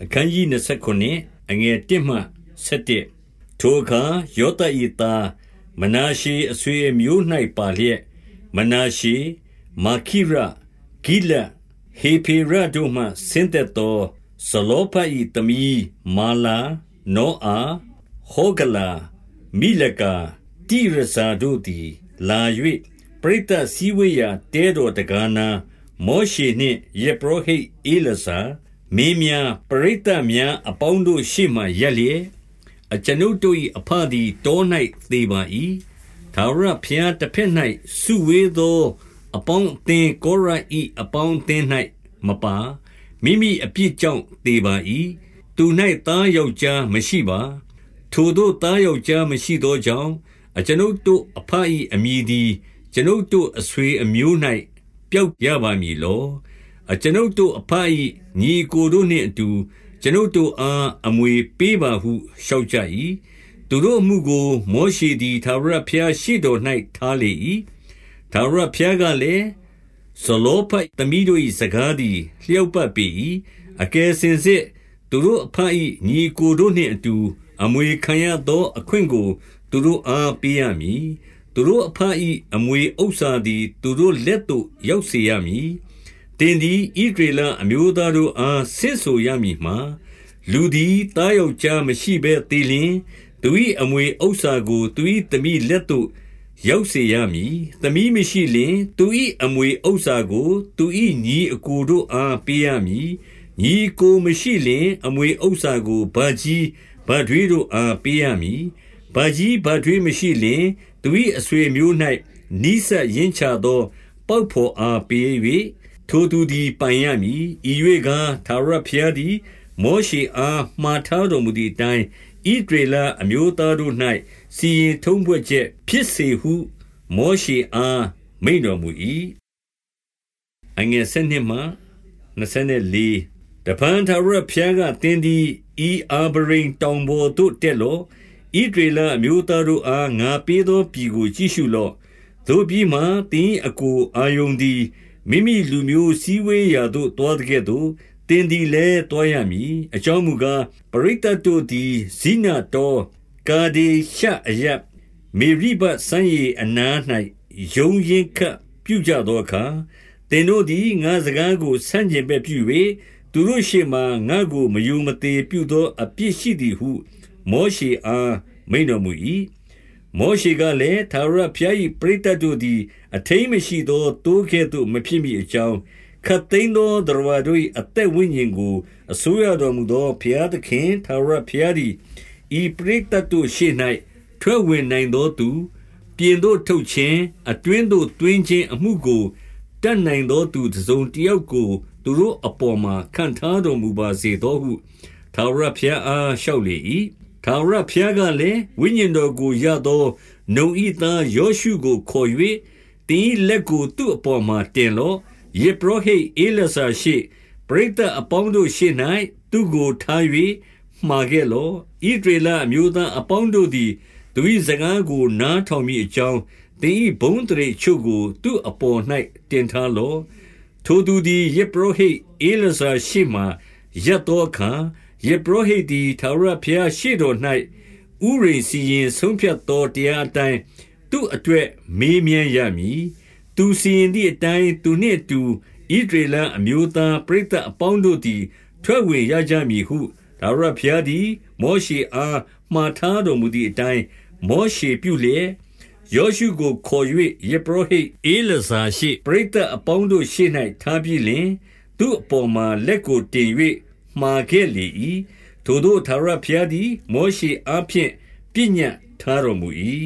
အခန်းကြီး29အငယ်1မှ7ထိုအခါယောသ၏သားမနာရှေအဆွေအမျိုး၌ပါလျက်မနာရှေမာခိရဂိလဟေဖေရတို့မှဆင်းသက်သောဇလောဖတ်၏သမီးမာလာနောအာဟောဂလာမိလကာတိရဇာတို့သည်လာ၍ပရိသတ်စည်းဝေးရာတဲတော်တကားနာမောရှေနှင့်ယေဘရဟိတ်အေလဇာ မင်းများပရိသတ်များအပေါင်းတို့ရှေ့မှရပ်လျက်အကျွန်ုပ်တို့၏အဖသည်တော၌သေပါ၏ဒါဝရဖျားတစ်ဖက်၌စုဝေးသော အပေါင်းအသင်ကောရ၏အပေါင်းအသင်၌မပါမိမိအပြစ်ကြောင့်သေပါ၏သူ၌သားယောက်ျားမရှိပါ ထိုတို့သားယောက်ျားမရှိသောကြောင့်အကျွန်ုပ်တို့အဖ၏အမိသည် ကျွန်ုပ်တို့အဆွေအမျိုး၌ပျောက်ရပါမည်လော အကျွန်ုပ်တို့အဖ၏ညီကိုတို့နှင့်အတူ ကျွန်ုပ်တို့အားအမွေပေးပါဟုလျှောက်ကြ၏သူတို့အမှုကို မောရှေသည်သာရဖျားရှိတော်၌ထားလေ၏သာရဖျားကလည်းဇလောဖတ်သမီးတို့၏စကားသည်လျှောက်ပတ်ပေ၏အကယ်စင်စစ်သူတို့အဖ၏ညီကိုတို့နှင့်အတူ အမွေခံရသောအခွင့်ကို သူတို့အားပေးရမည်သူတို့အဖ၏အမွေဥစ္စာသည် သူတို့လက်သို့ရောက်စေရမည် င်သည်ဣဒရေလအမျိုးသားတို့အားဆင့်ဆိုရမည်မှာလူသည်တားယောက်ျားမရှိဘဲသေလျင်သူ၏အမွေဥစ္စာကိုသူ၏သမီးလက်သို့ရောက်စေရမည်သမီးမရှိလျင်သူ၏အမွေဥစ္စာကိုသူ၏ညီအကိုတို့အားပေးရမည်ညီကိုမရှိလျင်အမွေဥစ္စာကိုဗာကြီးဗာထွေးတို့အားပေးရမည်ဗာကြီးဗာထွေးမရှိလျင်သူ၏အဆွေမျိုး၌နိစ္စရင်းချသော ပေါက်ဖော်အားပေး၍ ထိုသူသည်ပိုင်ရမည်ဤ၍ကားသာရဖျားသည် မောရှေအားမှားထားတော်မူသည့်အတိုင်းဣဒရေလအမျိုးသားတို့၌စီရင်ထုံးဖွဲ့ချက်ဖြစ်စေဟု မောရှေအားမိန်တော်မူ၏အငယ်၁၂မှ24တပန်သာရဖျားကတင်းသည်ဤအာဗရိန်တောင်ပေါ်သို့တက်လောဣဒရေလအမျိုးသားတို့အားငါပေးသောပြည်ကိုကြည့်ရှုလော့တို့ပြီးမှတင်းအကိုအာယုန်သည် မိမိလူမျိုးစည်းဝေးရာသို့သွားသကဲ့သို့သင်သည်လည်းသွားရမည်အကြောင်းမူကားပရိသတ်တို့သည်ဇိနတော်ကာဒေရှအယမေရိဘဆန်းရည်အနား၌ယုံရင်ခတ်ပြုကြသောအခါသင်တို့သည်ငါစကားကိုဆန့်ကျင်ဘက်ပြု၍သူတို့ရှေ့မှငါကိုမယုံမသေးပြုသောအပြစ်ရှိသည်ဟု မောရှေအားမိန်တော်မူ၏ မောရှေကလည်းသာရဖျား၏ပရိသတ်တို့သည် အထိမ်းမရှိသောတိုးကဲ့သို့မဖြစ်မိအကြောင်းခတ်သိမ်းသောတရဝါတို့၏အသက်ဝိညာဉ်ကိုအစိုးရတော်မူသောဘုရားသခင်သာရဖျားသည်ဤပရိသတ်တို့ရှေ့၌ထွက်ဝင်နိုင်သောသူ ပြင်သို့ထုတ်ခြင်းအတွင်းသို့တွင်းခြင်းအမှုကိုတတ်နိုင်သောသူတစုံတယောက်ကို သူတို့အပေါ်မှာခံထားတော်မူပါစေသောဟုသာရဖျားအားလျှောက်လေ၏ ထာဝရဘုရားကလည်းဝိညာဉ်တော်ကိုရသောနုံဤသားယောရှုကိုခေါ်၍တင်းလက်ကိုသူ့အပေါ်မှာတင်လော့ယေဘရဟိအေလဆာရှိပရိသတ်အပေါင်းတို့ရှေ့၌သူ့ကိုထား၍မှာခဲ့လော့ဣဒရေလအမျိုးသားအပေါင်းတို့သည်သူ၏စကားကိုနားထောင်မိအကြောင်းတင်းဤဘုံတရေချုပ်ကိုသူ့အပေါ်၌တင်ထားလော့ထိုသူသည်ယေဘရဟိအေလဆာရှိမှရပ်သောအခါ ယေဘရဟိတ်သည်ထာဝရဘုရားရှေ့တော်၌ဥရိစီရင်ဆုံးဖြတ်သောတရားအတိုင်းသူ့အတွက်မေးမြန်းရမည်သူစီရင်သည့်အတိုင်းသူနှင့်အတူဣဒရေလအမျိုးသားပရိသတ်အပေါင်းတို့သည်ထွက်ဝင်ရကြမည်ဟုဒါဝရဘုရားသည် မောရှေအားမှားထားတော်မူသည့်အတိုင်းမောရှေပြုလျက်ယောရှုကိုခေါ်၍ယေဘရဟိတ်အေလဇာရှိပရိသတ်အပေါင်းတို့ရှေ့၌ထားပြီးလင် သူ့အပေါ်မှာလက်ကိုတင်၍ မှာခဲ့လေ၏ထိုတို့သာရဖျားသည် မောရှေအားဖြင့်ပြညတ်ထားတော်မူ၏